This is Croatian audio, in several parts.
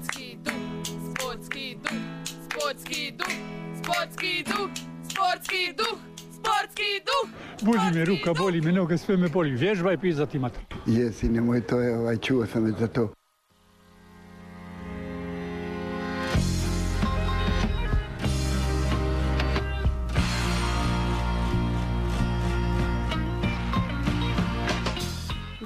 Sportski duh, sportski duh, sportski duh, sportski duh, sportski duh, sportski duh. Boli me ruka, boli me noga, sve me boli. Vježbaj pizati mater. Jesi, nemoj to, je, ovaj, čuo sam već za to.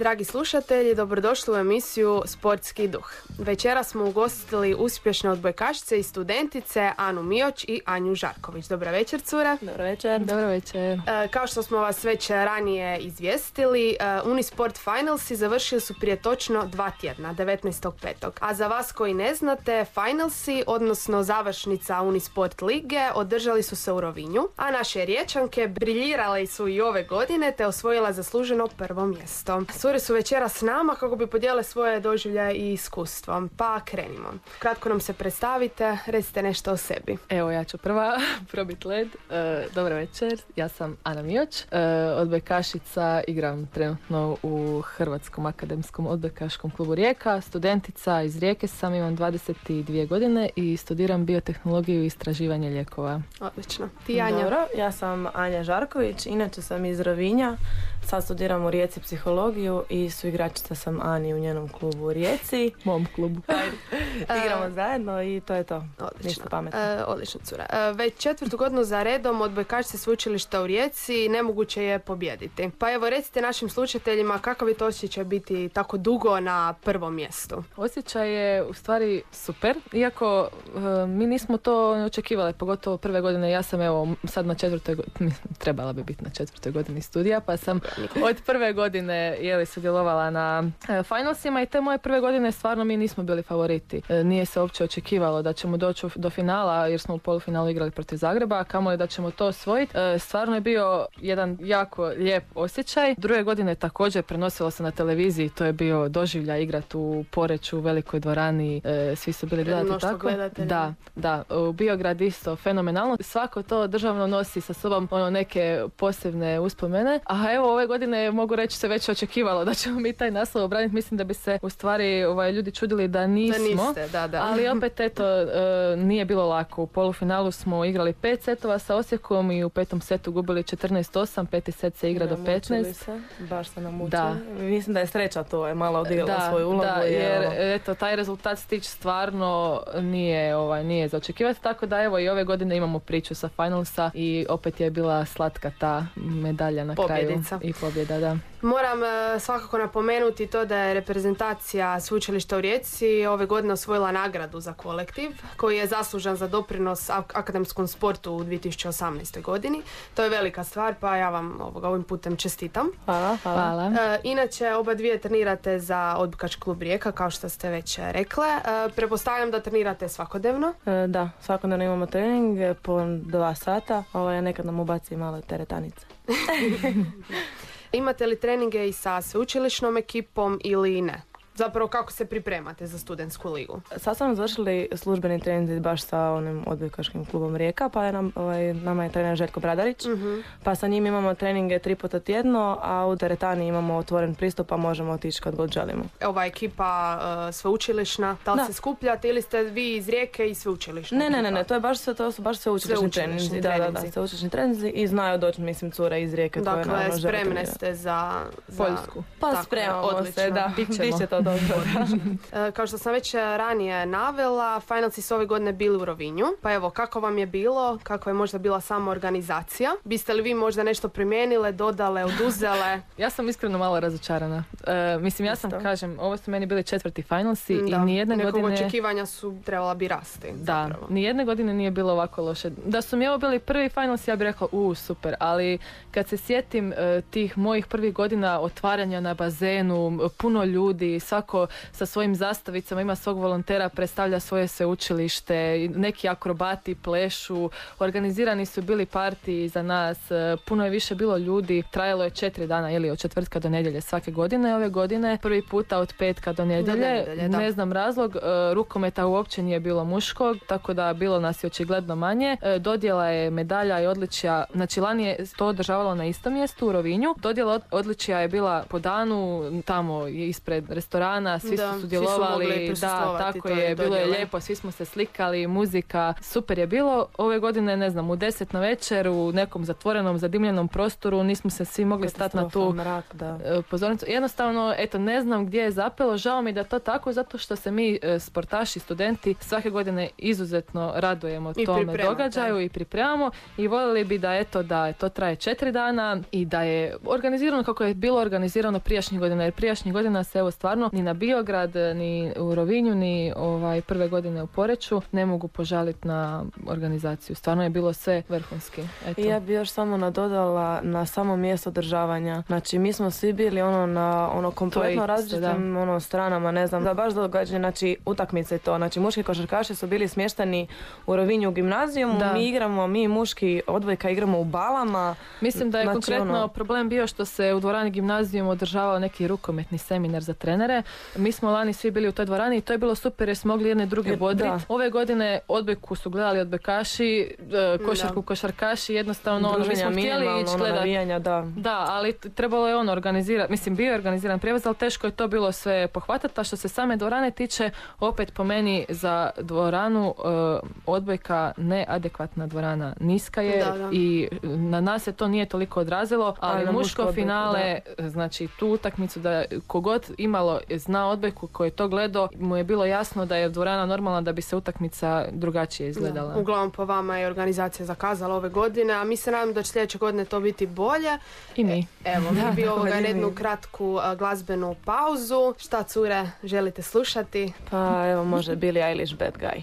Dragi slušatelji, dobrodošli u emisiju Sportski duh. Večera smo ugostili uspješne odbojkašice i studentice Anu Mioć i Anju Žarković. Dobra večer, cure. Dobro večer. Dobro večer. E, kao što smo vas već ranije izvijestili, e, Unisport Finalsi završili su prije točno dva tjedna, 19.5. A za vas koji ne znate, Finalsi, odnosno završnica Unisport lige, održali su se u Rovinju, a naše riječanke briljirale su i ove godine te osvojila zasluženo prvo mjesto. Cure su večera s nama kako bi podijele svoje doživljaje i iskustvo. Pa krenimo. Kratko nam se predstavite, recite nešto o sebi. Evo ja ću prva probit led. E, dobro večer, ja sam Ana Mioć. E, odbojkašica, igram trenutno u Hrvatskom akademskom odbojkaškom klubu Rijeka. Studentica iz Rijeke sam, imam 22 godine i studiram biotehnologiju i istraživanje lijekova. Odlično. Ti Anja? Dobro, ja sam Anja Žarković, inače sam iz Rovinja. Sad studiram u Rijeci psihologiju i su igračica sam Ani u njenom klubu u Rijeci. Mom klubu. Igramo zajedno i to je to. Odlično. pametno. E, odlično, cura. E, već četvrtu godinu za redom odbojkačice sveučilišta u Rijeci nemoguće je pobijediti. Pa evo recite našim slušateljima kakav je to osjećaj biti tako dugo na prvom mjestu. Osjećaj je u stvari super, iako e, mi nismo to očekivali, pogotovo prve godine. Ja sam evo sad na četvrtoj, trebala bi biti na četvrtoj godini studija, pa sam od prve godine je li sudjelovala na e, finalsima i te moje prve godine stvarno mi nismo bili favoriti. E, nije se uopće očekivalo da ćemo doći do finala jer smo u polufinalu igrali protiv Zagreba, a kamoli da ćemo to osvojiti. E, stvarno je bio jedan jako lijep osjećaj. Druge godine također prenosilo se na televiziji, to je bio doživlja igrat u Poreću, u velikoj dvorani, svi su bili gledati tako. Da, da, u Biograd isto fenomenalno. Svako to državno nosi sa sobom ono neke posebne uspomene, a evo ove godine mogu reći se već očekivalo da ćemo mi taj naslov obraniti. Mislim da bi se u stvari ovaj, ljudi čudili da nismo. Da da, da. Ali opet eto, e, nije bilo lako. U polufinalu smo igrali pet setova sa Osijekom i u petom setu gubili 14-8. Peti set se igra do 15. Se. Baš se nam Da. Mislim da je sreća to je malo odigrala da, svoju ulogu. Da, jer eto, taj rezultat stić stvarno nije, ovaj, nije za očekivati. Tako da evo i ove godine imamo priču sa finalsa i opet je bila slatka ta medalja na Pobjedica. kraju. I pobjeda, da. Moram e, svakako napomenuti to da je reprezentacija sveučilišta u Rijeci ove godine osvojila nagradu za kolektiv koji je zaslužan za doprinos akademskom sportu u 2018. godini. To je velika stvar pa ja vam ovoga, ovim putem čestitam. Hvala, hvala. E, inače oba dvije trenirate za odbikač klub Rijeka kao što ste već rekle. E, prepostavljam da trenirate svakodnevno? E, da, svakodnevno imamo trening po dva sata. Ovaj, nekad nam ubaci malo teretanice. Imate li treninge i sa sveučilišnom ekipom ili ne? Zapravo kako se pripremate za studentsku ligu? Sad smo završili službeni trening baš sa onim odbojkaškim klubom Rijeka, pa je nam, ovaj, nama je trener Željko Bradarić, uh pa sa njim imamo treninge tri puta tjedno, a u teretani imamo otvoren pristup, pa možemo otići kad god želimo. Ova ekipa uh, sveučilišna, da li se skupljate ili ste vi iz Rijeke i sveučilišna? Ne, ne, ne, ne, to je baš sve, to su baš sveučilišni treninzi. Da, da, da, sveučilišni treninzi i znaju doći, mislim, cure iz Rijeke. Dakle, koje spremne ste za, za... Poljsku. Pa spremamo se, da, bit to dobro. E, kao što sam već ranije navela, finalci su ove godine bili u Rovinju. Pa evo, kako vam je bilo? Kako je možda bila sama organizacija? Biste li vi možda nešto primijenile, dodale, oduzele? ja sam iskreno malo razočarana. E, mislim, ja sam, kažem, ovo su meni bili četvrti finalsi i nijedne godine... očekivanja su trebala bi rasti. Da, nijedne godine nije bilo ovako loše. Da su mi ovo bili prvi finalsi, ja bih rekla, u, super. Ali kad se sjetim e, tih mojih prvih godina otvaranja na bazenu, puno ljudi, svako sa svojim zastavicama, ima svog volontera, predstavlja svoje sveučilište, neki akrobati plešu, organizirani su bili partiji za nas, puno je više bilo ljudi, trajalo je četiri dana ili od četvrtka do nedjelje svake godine, ove godine prvi puta od petka do nedjelje, ne znam razlog, e, rukometa uopće nije bilo muškog, tako da bilo nas je očigledno manje, e, dodjela je medalja i odličja, znači lani je to održavalo na istom mjestu u Rovinju, dodjela odličja je bila po danu tamo ispred restorana dvorana, svi Da, su svi su sudjelovali, da, tako toj je, bilo je lijepo, svi smo se slikali, muzika, super je bilo. Ove godine, ne znam, u deset na večer u nekom zatvorenom, zadimljenom prostoru nismo se svi mogli stati na tu mrak, da. e, pozornicu. Jednostavno, eto, ne znam gdje je zapelo, žao mi da je to tako, zato što se mi e, sportaši, studenti svake godine izuzetno radujemo I tome događaju i pripremamo i voljeli bi da eto da to traje četiri dana i da je organizirano kako je bilo organizirano prijašnjih godina jer prijašnjih godina se evo stvarno ni na Biograd ni u Rovinju ni ovaj prve godine u Poreću ne mogu požaliti na organizaciju stvarno je bilo sve vrhunski eto. I ja bi još samo nadodala na samo mjesto održavanja. Znači, mi smo svi bili ono na ono kompletno različitim ono, stranama, ne znam, da baš događanje, znači utakmice to. Znači, muški košarkaši su bili smješteni u Rovinju u gimnazijumu, Da. mi igramo, mi muški odbojka igramo u balama. Mislim da je Znači, konkretno ono- problem bio što se u dvorani gimnazijum održavao neki rukometni seminar za trenere. Mi smo lani svi bili u toj dvorani i to je bilo super jer smo mogli jedne druge E, bodriti. da. Ove godine odbojku su gledali odbojkaši, e, košarku košarkaši, jednostavno ono, mi smo htjeli ići ono, gledati. da. Da, ali trebalo je ono organizirati, mislim bio je organiziran prijevoz, ali teško je to bilo sve pohvatati, a što se same dvorane tiče, opet po meni za dvoranu e, odbojka neadekvatna dvorana, niska je Da, da. i na nas se to nije toliko odrazilo, ali, muško finale, znači tu utakmicu da kogod imalo zna odbojku koji je to gledao, mu je bilo jasno da je dvorana normalna da bi se utakmica drugačije izgledala. Da, uglavnom po vama je organizacija zakazala ove godine, a mi se nadam da će sljedeće godine to biti bolje. I mi. Evo, mi bi ovoga jednu mi. kratku a, glazbenu pauzu. Šta cure želite slušati? Pa evo može Billie Eilish Bad Guy.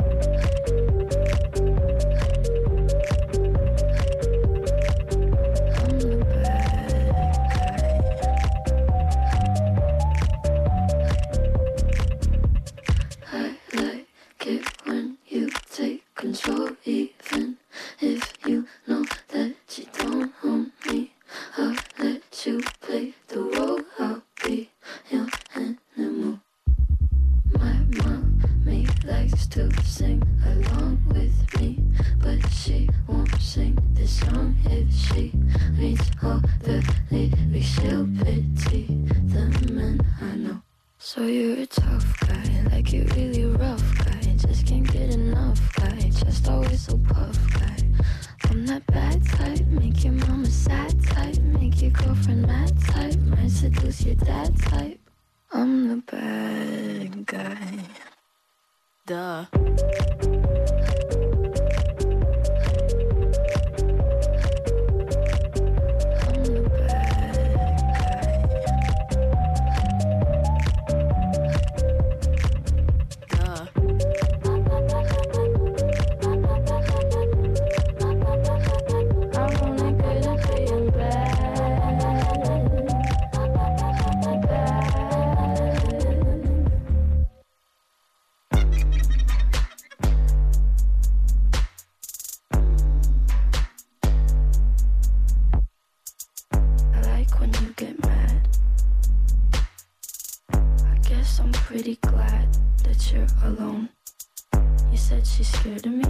said she's scared of me.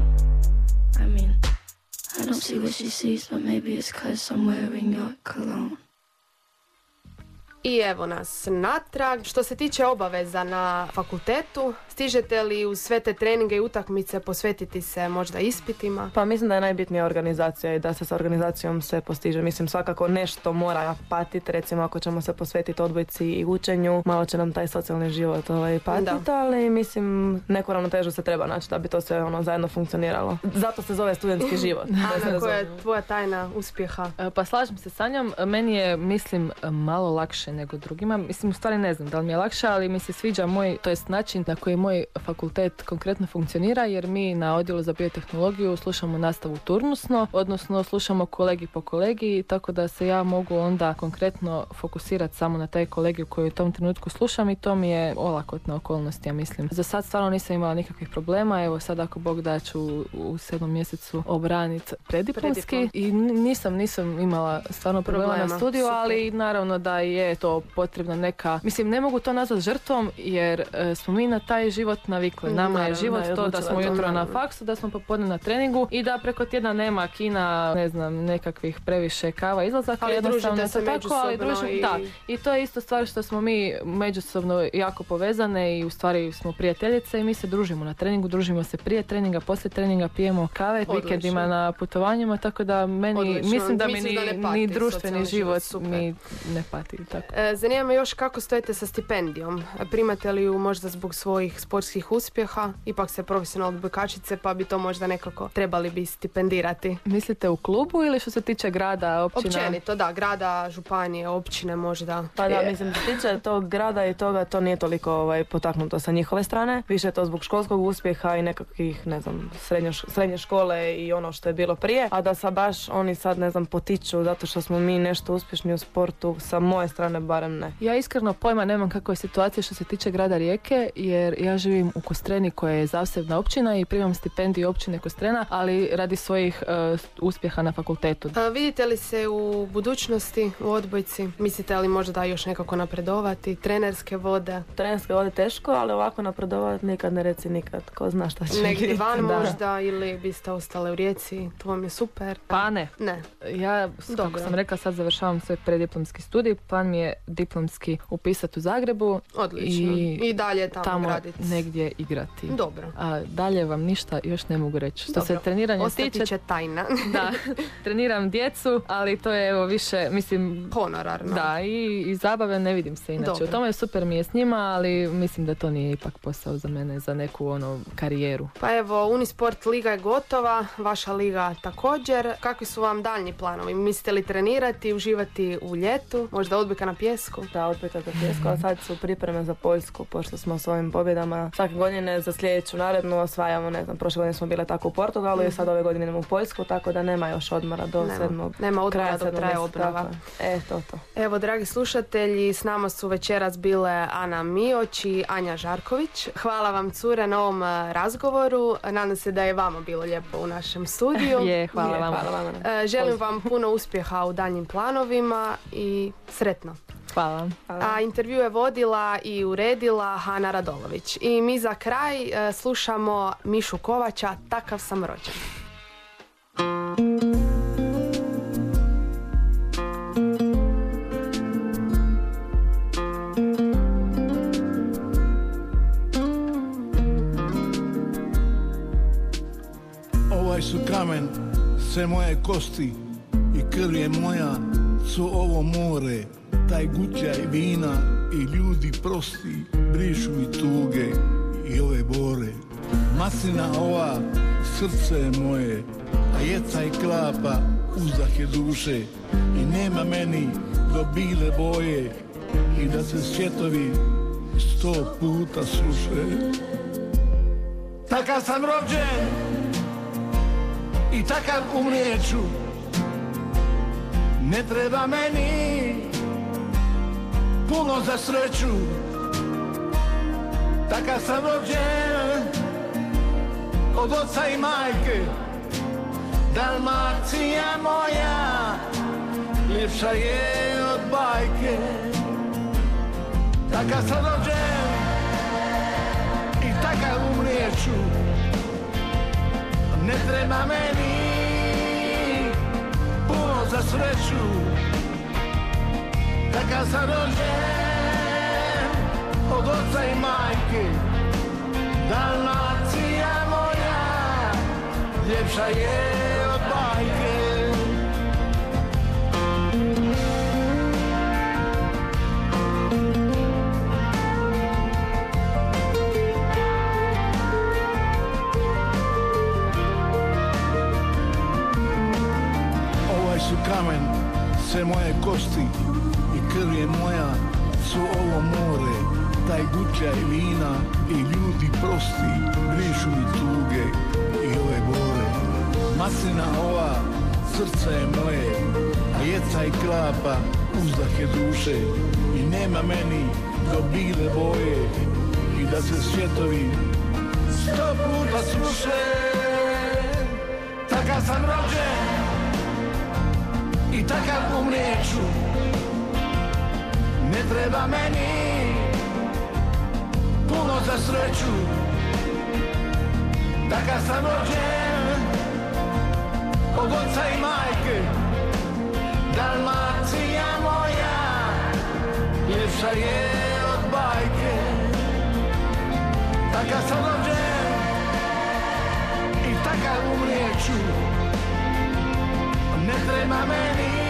I mean, I don't see what she sees, but maybe it's cause I'm wearing your cologne. I evo nas natrag. Što se tiče obaveza na fakultetu, stižete li uz sve te treninge i utakmice posvetiti se možda ispitima? Pa mislim da je najbitnija organizacija i da se sa organizacijom sve postiže. Mislim svakako nešto mora patiti, recimo ako ćemo se posvetiti odbojci i učenju, malo će nam taj socijalni život ovaj, patiti, ali mislim neku ravnotežu se treba naći da bi to sve ono zajedno funkcioniralo. Zato se zove studentski život. da se Ana, koja je tvoja tajna uspjeha? E, Pa slažem se sa njom. Meni je, mislim, malo lakše nego drugima. Mislim, u stvari ne znam da li mi je lakše, ali mi se sviđa moj, to jest način na koji moj fakultet konkretno funkcionira, jer mi na odjelu za biotehnologiju slušamo nastavu turnusno, odnosno slušamo kolegi po kolegi, tako da se ja mogu onda konkretno fokusirati samo na taj kolegiju koji u tom trenutku slušam i to mi je olakotna okolnost, ja mislim. Za sad stvarno nisam imala nikakvih problema, evo sad ako Bog da ću u- sedmom mjesecu obraniti prediplomski Prediplom. i nisam, nisam imala stvarno problema, Problema, na studiju, super. ali naravno da je to potrebna neka, mislim ne mogu to nazvati žrtvom jer e, smo mi na taj život navikli. Nama je Naravno, život je to da smo jutro na faksu, da smo popodne na treningu i da preko tjedna nema kina, ne znam, nekakvih previše kava izlazaka. Ali jednostavno družite se tako, ali družimo- i- da. I to je isto stvar što smo mi međusobno jako povezane i u stvari smo prijateljice i mi se družimo na treningu, družimo se prije treninga, poslije treninga, pijemo kave, Odlično. vikendima na putovanjima, tako da meni, Odlično. mislim da mi Mislim ni, da ni društveni život, život mi ne pati. Tako. E, Zanima me još kako stojite sa stipendijom. Primate li ju možda zbog svojih sportskih uspjeha? Ipak se profesionalno odbojkačice pa bi to možda nekako trebali bi stipendirati. Mislite u klubu ili što se tiče grada, općina? Općenito, da, grada, županije, općine možda. Pa da, mislim, što se tiče tog grada i toga, to nije toliko ovaj, potaknuto sa njihove strane. Više je to zbog školskog uspjeha i nekakvih, ne znam, srednje, srednje škole i ono što je bilo prije. A da sa baš oni sad, ne znam, potiču zato što smo mi nešto uspješni u sportu, sa moje strane barem ne. Ja iskreno pojma nemam kakva je situacija što se tiče grada Rijeke, jer ja živim u Kostreni koja je zasebna općina i primam stipendiju općine Kostrena, ali radi svojih e, uspjeha na fakultetu. A vidite li se u budućnosti u odbojci? Mislite li možda još nekako napredovati? Trenerske vode? Trenerske vode teško, ali ovako napredovati nikad ne reci nikad. Ko zna šta će Negdje biti. van Da. možda ili biste ostale u Rijeci? To vam je super. Pa ne. Ne. Ja, kako Dobro. sam rekla, sad završavam svoj prediplomski studij. Plan mi je diplomski upisati u Zagrebu Odlično. I, i dalje tamo, tamo graditi. negdje igrati. Dobro. A dalje vam ništa još ne mogu reći. Što se Dobro. treniranja Ostati tiče, će tajna. da, treniram djecu, ali to je evo više, mislim, Honorarno. Da, i, i zabave ne vidim se inače. Dobro. U tome je super mi je s njima, ali mislim da to nije ipak posao za mene, za neku ono karijeru. Pa evo, Unisport liga je gotova, vaša liga također. Kakvi su vam daljnji planovi? Mislite li trenirati, uživati u ljetu? Možda odbojka na pjesku? Da, opet za pjesku, a sad su pripreme za Poljsku, pošto smo s ovim pobjedama svake godine za sljedeću narednu osvajamo, ne znam, prošle godine smo bile tako u Portugalu i sad ove godine idemo u Poljsku, tako da nema još odmora do Nema. sedmog. Nema odmora kraja sedmog traje obnova. E, to, to. Evo, dragi slušatelji, s nama su večeras bile Ana Mioć i Anja Žarković. Hvala vam, cure, na ovom razgovoru. Nadam se da je vama bilo lijepo u našem studiju. Je, hvala Je, vam. Hvala vam. Eh, Želim vam puno uspjeha u daljnjim planovima i sretno. Hvala. A intervju je vodila i uredila Hana Radolović. I mi za kraj eh, slušamo Mišu Kovača, Takav sam rođen. Ovaj su kamen, sve moje kosti i krv je moja, su ovo more, taj gućaj vina i ljudi prosti, brišu mi tuge i ove bore. Maslina ova, srce je moje, a jeca i klapa, uzdah je duše i nema meni do bile boje i da se svjetovi sto puta sluše. Takav sam rođen, i takav umrijeću Ne treba meni puno za sreću. Takav sam rođen od oca i majke. Dalmacija moja ljepša je od bajke. Takav sam rođen i takav umrijeću ne treba meni puno za sreću Taka sam rođen od oca i majke Dalmacija moja. Ljepša je od bajke Ovaj su sve moje kosti i krv je moja su ovo more, taj gućaj vina i ljudi prosti, brišu mi tuge i ove bore. Maslina ova, srce je moje, a jeca i klapa, uzdah je duše i nema meni do bile boje i da se svjetovi sto puta sluše. Takav sam rođen takav umrijeću Ne treba meni puno za sreću. Takav sam rođen od oca i majke Dalmacija moja ljepša je od bajke. Takav sam rođen i takav umrijeću ne treba meni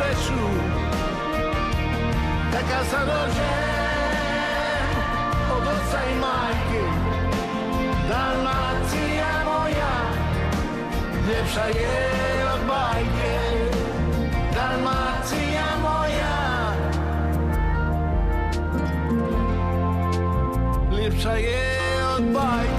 puno za sreću Takav sam rođen od oca i majke Dalmacija moja. Ljepša je od bajke Dalmacija moja. Ljepša je od bajke